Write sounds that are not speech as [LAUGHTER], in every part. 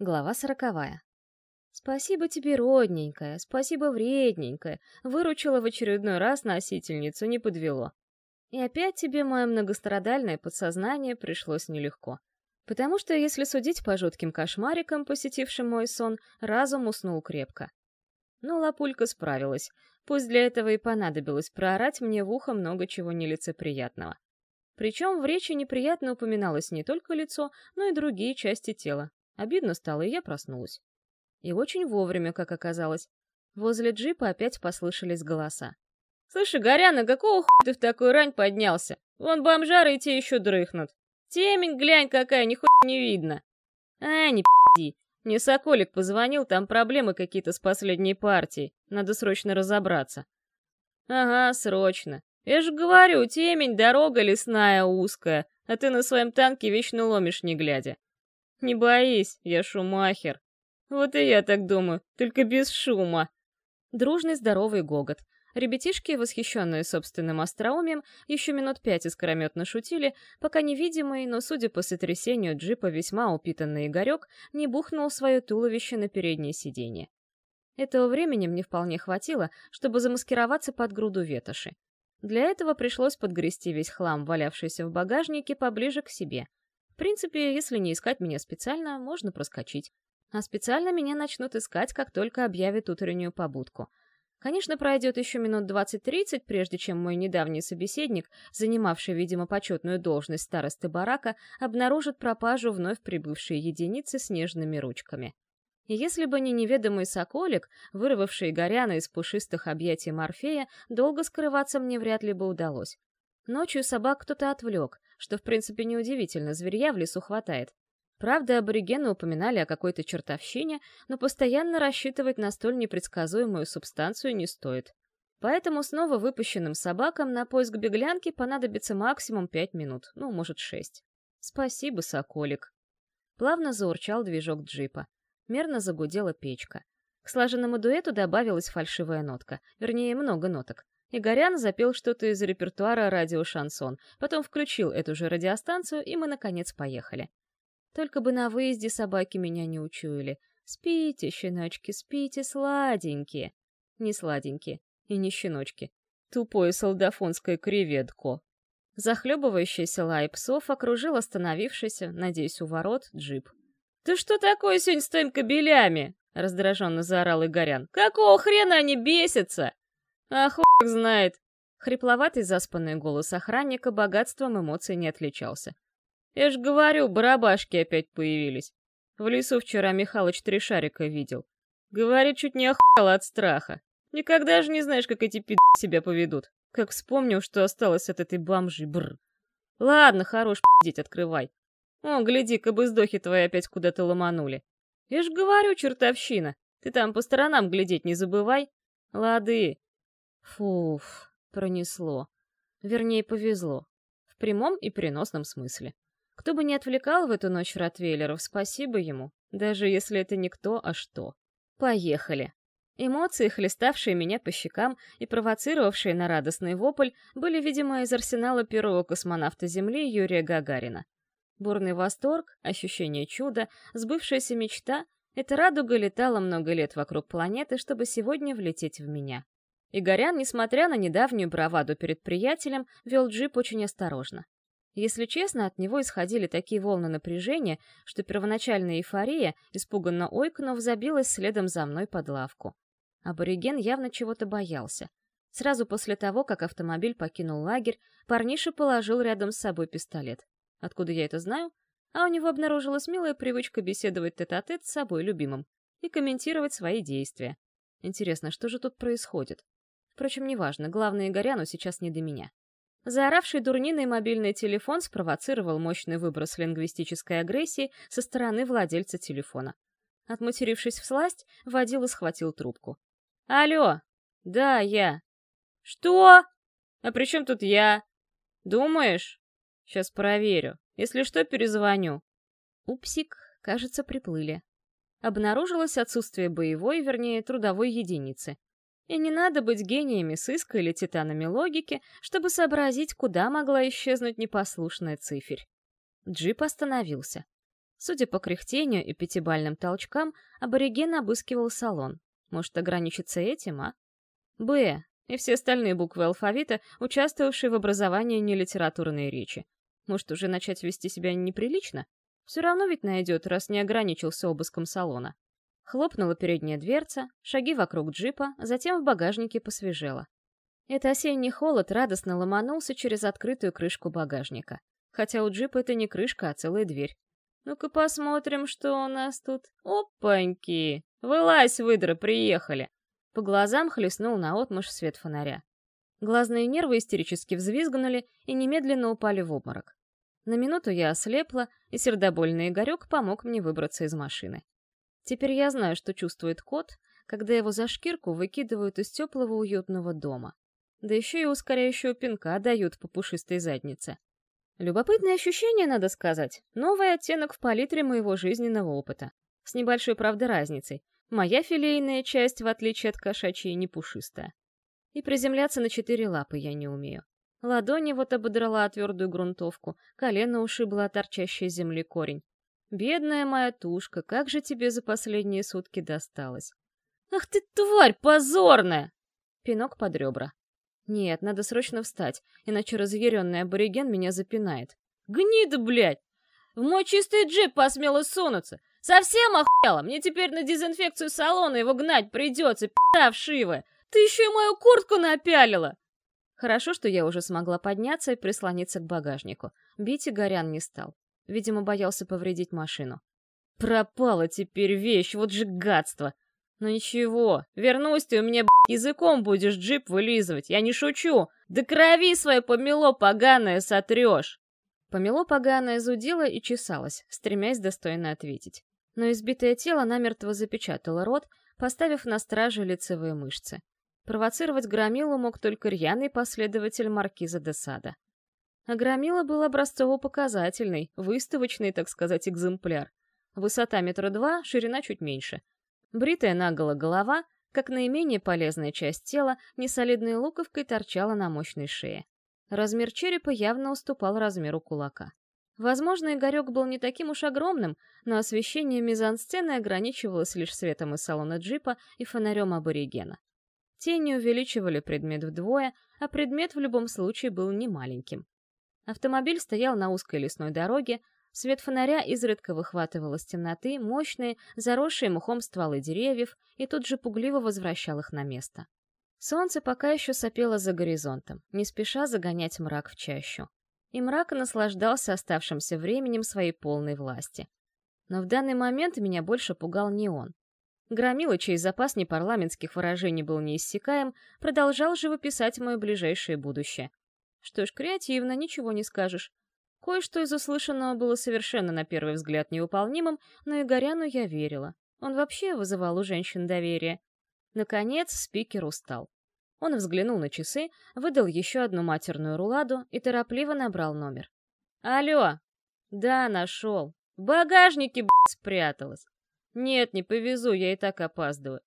Глава сороковая. «Спасибо тебе, родненькая, спасибо, вредненькая, выручила в очередной раз носительницу, не подвело. И опять тебе мое многострадальное подсознание пришлось нелегко. Потому что, если судить по жутким кошмарикам, посетившим мой сон, разум уснул крепко. Но Лапулька справилась, пусть для этого и понадобилось проорать мне в ухо много чего нелицеприятного. Причем в речи неприятно упоминалось не только лицо, но и другие части тела. Обидно стало, и я проснулась. И очень вовремя, как оказалось. Возле джипа опять послышались голоса. «Слушай, Горяна, какого хуя ты в такую рань поднялся? Вон бомжары и те еще дрыхнут. Темень, глянь, какая, нихуя не видно». «А, не пи***ди. Мне Соколик позвонил, там проблемы какие-то с последней партией. Надо срочно разобраться». «Ага, срочно. Я же говорю, темень, дорога лесная узкая, а ты на своем танке вечно ломишь, не глядя. Не боись, я шумахер. Вот и я так думаю, только без шума. Дружный здоровый гогот. Ребятишки, восхищенные собственным остроумием, еще минут пять искрометно шутили, пока невидимый, но, судя по сотрясению джипа, весьма упитанный Игорек не бухнул свое туловище на переднее сиденье. Этого времени мне вполне хватило, чтобы замаскироваться под груду ветоши. Для этого пришлось подгрести весь хлам, валявшийся в багажнике, поближе к себе. Принципе, если не искать меня специально, можно проскочить. А специально меня начнут искать, как только объявят утреннюю побудку. Конечно, пройдет еще минут 20-30, прежде чем мой недавний собеседник, занимавший, видимо, почетную должность старосты барака, обнаружит пропажу вновь прибывшей единицы с нежными ручками. И если бы не неведомый соколик, вырвавший Горяна из пушистых объятий Морфея, долго скрываться мне вряд ли бы удалось. Ночью собак кто-то отвлек, что в принципе неудивительно, зверья в лесу хватает. Правда, аборигены упоминали о какой-то чертовщине, но постоянно рассчитывать на столь непредсказуемую субстанцию не стоит. Поэтому снова выпущенным собакам на поиск беглянки понадобится максимум пять минут, ну, может, шесть. Спасибо, соколик. Плавно заурчал движок джипа мерно загудела печка. К слаженному дуэту добавилась фальшивая нотка, вернее, много ноток. Игорян запел что-то из репертуара радио «Шансон», потом включил эту же радиостанцию, и мы, наконец, поехали. Только бы на выезде собаки меня не учуяли. Спите, щеночки, спите, сладенькие. Не сладенькие, и не щеночки. Тупое солдафонское креветко. Захлебывающийся лай псов окружил остановившийся, надеюсь, у ворот, джип. «Ты что такое сегодня с твоими кобелями?» — раздраженно заорал Игорян. «Какого хрена они бесятся?» «А хуй знает!» Хрипловатый заспанный голос охранника богатством эмоций не отличался. «Я ж говорю, барабашки опять появились. В лесу вчера Михалыч три шарика видел. Говорит, чуть не охуел от страха. Никогда же не знаешь, как эти пи*** себя поведут. Как вспомнил, что осталось от этой бомжи, бр. Ладно, хорош пиздеть, открывай. О, гляди-ка бы сдохи твои опять куда-то ломанули. Я ж говорю, чертовщина, ты там по сторонам глядеть не забывай. Лады. Фуф, пронесло. Вернее, повезло. В прямом и переносном смысле. Кто бы не отвлекал в эту ночь ротвейлеров, спасибо ему, даже если это не кто, а что. Поехали. Эмоции, хлеставшие меня по щекам и провоцировавшие на радостный вопль, были, видимо, из арсенала первого космонавта Земли Юрия Гагарина. Бурный восторг, ощущение чуда, сбывшаяся мечта — эта радуга летала много лет вокруг планеты, чтобы сегодня влететь в меня. Игорян, несмотря на недавнюю браваду перед приятелем, вел джип очень осторожно. Если честно, от него исходили такие волны напряжения, что первоначальная эйфория, испуганно ойкнув, забилась следом за мной под лавку. Абориген явно чего-то боялся. Сразу после того, как автомобиль покинул лагерь, парниша положил рядом с собой пистолет. Откуда я это знаю? А у него обнаружилась милая привычка беседовать тет-а-тет -тет с собой любимым и комментировать свои действия. Интересно, что же тут происходит? Впрочем, неважно, главное, Игоряну сейчас не до меня. Заоравший дурниной мобильный телефон спровоцировал мощный выброс лингвистической агрессии со стороны владельца телефона. Отматерившись в сласть, водила схватил трубку. «Алло! Да, я!» «Что? А при чем тут я? Думаешь?» Сейчас проверю. Если что, перезвоню. Упсик, кажется, приплыли. Обнаружилось отсутствие боевой, вернее, трудовой единицы. И не надо быть гениями сыска или титанами логики, чтобы сообразить, куда могла исчезнуть непослушная циферь. Джип остановился. Судя по кряхтению и пятибальным толчкам, абориген обыскивал салон. Может, ограничиться этим, а? «Б» и все остальные буквы алфавита, участвовавшие в образовании нелитературной речи. Может, уже начать вести себя неприлично? Все равно ведь найдет, раз не ограничился обыском салона. Хлопнула передняя дверца, шаги вокруг джипа, затем в багажнике посвежело. Это осенний холод радостно ломанулся через открытую крышку багажника. Хотя у джипа это не крышка, а целая дверь. Ну-ка посмотрим, что у нас тут. Опаньки! Вылазь, выдра, приехали! По глазам хлестнул наотмашь свет фонаря. Глазные нервы истерически взвизгнули и немедленно упали в обморок. На минуту я ослепла, и сердобольный Игорек помог мне выбраться из машины. Теперь я знаю, что чувствует кот, когда его за шкирку выкидывают из теплого уютного дома. Да еще и ускоряющего пинка дают по пушистой заднице. Любопытное ощущение, надо сказать. Новый оттенок в палитре моего жизненного опыта. С небольшой, правда, разницей. Моя филейная часть, в отличие от кошачьей, не пушистая. И приземляться на четыре лапы я не умею. Ладони вот ободрала о твердую грунтовку, колено ушибла от торчащей земли корень. Бедная моя тушка, как же тебе за последние сутки досталось? Ах ты тварь позорная! Пинок под ребра. Нет, надо срочно встать, иначе разъяренный абориген меня запинает. Гнида, блядь! В мой чистый джип посмела сунуться! Совсем охуела! Мне теперь на дезинфекцию салона его гнать придется, пи***а вшивая! Ты еще и мою куртку напялила! Хорошо, что я уже смогла подняться и прислониться к багажнику. Бить Игорян не стал. Видимо, боялся повредить машину. Пропала теперь вещь, вот же гадство! Ну ничего, вернусь ты у меня, б***ь, языком будешь джип вылизывать, я не шучу! Да крови свое помело поганое сотрешь! Помело поганое зудило и чесалось, стремясь достойно ответить. Но избитое тело намертво запечатало рот, поставив на страже лицевые мышцы. Провоцировать Громилу мог только рьяный последователь маркиза де Сада. А Громила был образцово-показательный, выставочный, так сказать, экземпляр. Высота метра два, ширина чуть меньше. Бритая наголо голова, как наименее полезная часть тела, несолидной луковкой торчала на мощной шее. Размер черепа явно уступал размеру кулака. Возможно, Игорек был не таким уж огромным, но освещение мизансцены ограничивалось лишь светом из салона джипа и фонарем аборигена. Тени увеличивали предмет вдвое, а предмет в любом случае был немаленьким. Автомобиль стоял на узкой лесной дороге, свет фонаря изредка выхватывал из темноты мощные, заросшие мухом стволы деревьев и тут же пугливо возвращал их на место. Солнце пока еще сопело за горизонтом, не спеша загонять мрак в чащу. И мрак наслаждался оставшимся временем своей полной власти. Но в данный момент меня больше пугал не он. Громила, чей запас непарламентских выражений был неиссякаем, продолжал живописать мое ближайшее будущее. Что ж, креативно, ничего не скажешь. Кое-что из услышанного было совершенно на первый взгляд невыполнимым, но Игоряну я верила. Он вообще вызывал у женщин доверие. Наконец спикер устал. Он взглянул на часы, выдал еще одну матерную руладу и торопливо набрал номер. «Алло!» «Да, нашел. В багажнике, б***ь, спряталась. «Нет, не повезу, я и так опаздываю».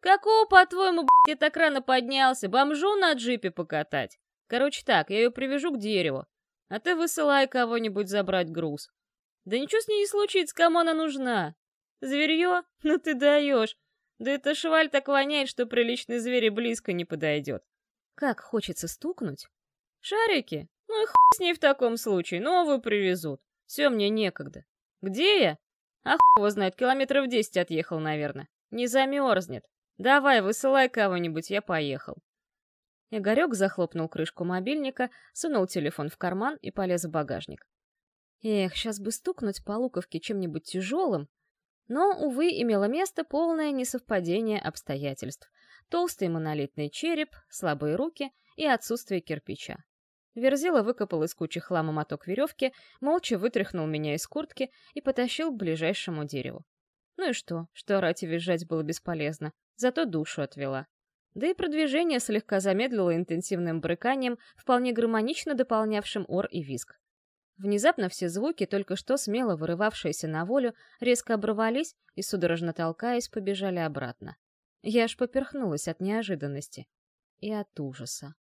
«Какого, по-твоему, блядь, я так рано поднялся? Бомжу на джипе покатать? Короче так, я ее привяжу к дереву, а ты высылай кого-нибудь забрать груз. Да ничего с ней не случится, кому она нужна. Зверье? [LAUGHS] Ну ты даешь. Да эта шваль так воняет, что приличный зверь близко не подойдет. Как хочется стукнуть? Шарики? Ну и хуй с ней в таком случае, новую привезут. Все, мне некогда. Где я? А хуй его знает, километров десять отъехал, наверное. Не замерзнет. Давай, высылай кого-нибудь, я поехал. Игорек захлопнул крышку мобильника, сунул телефон в карман и полез в багажник. Эх, сейчас бы стукнуть по луковке чем-нибудь тяжелым. Но, увы, имело место полное несовпадение обстоятельств. Толстый монолитный череп, слабые руки и отсутствие кирпича. Верзила выкопал из кучи хлама моток веревки, молча вытряхнул меня из куртки и потащил к ближайшему дереву. Ну и что, что орать и визжать было бесполезно, зато душу отвела. Да и продвижение слегка замедлило интенсивным брыканием, вполне гармонично дополнявшим ор и визг. Внезапно все звуки, только что смело вырывавшиеся на волю, резко оборвались и, судорожно толкаясь, побежали обратно. Я аж поперхнулась от неожиданности и от ужаса.